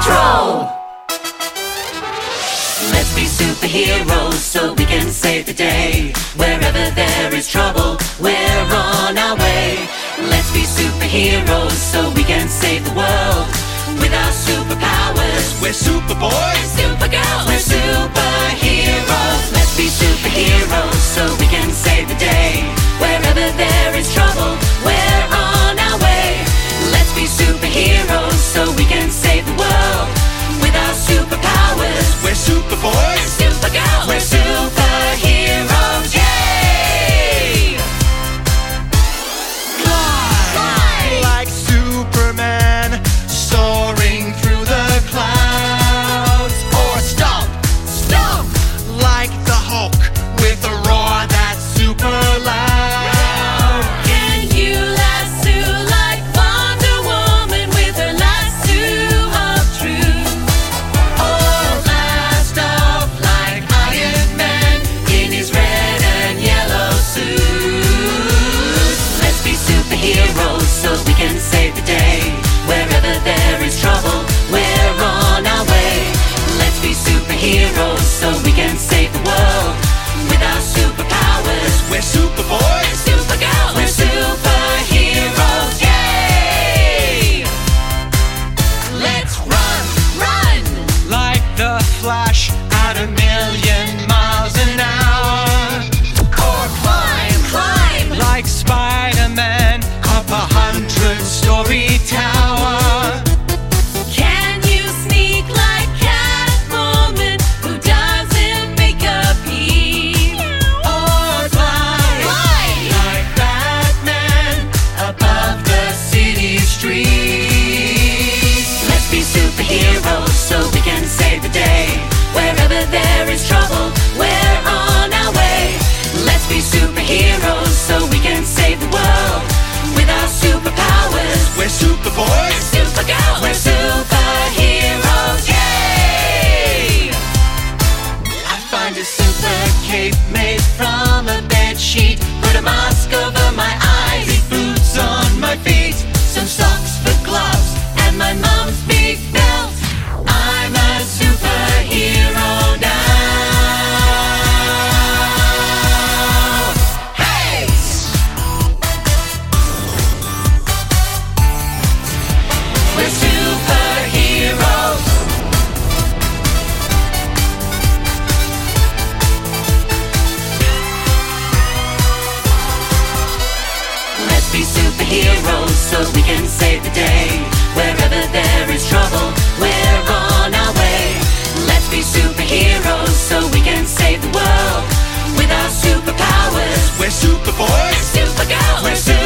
Patrol! Let's be superheroes so we can save the day. a million. there is trouble, we're on our way. Let's be superheroes so we can save the world with our superpowers. We're Superboy super girls, We're superheroes, yay! I find a super cape made from a bed sheet. Put a mask over my eyes. must be superheroes so we can save the day. Wherever there is trouble, we're on our way. Let's be superheroes so we can save the world with our superpowers. We're super boys, super girls, we're Supergirl.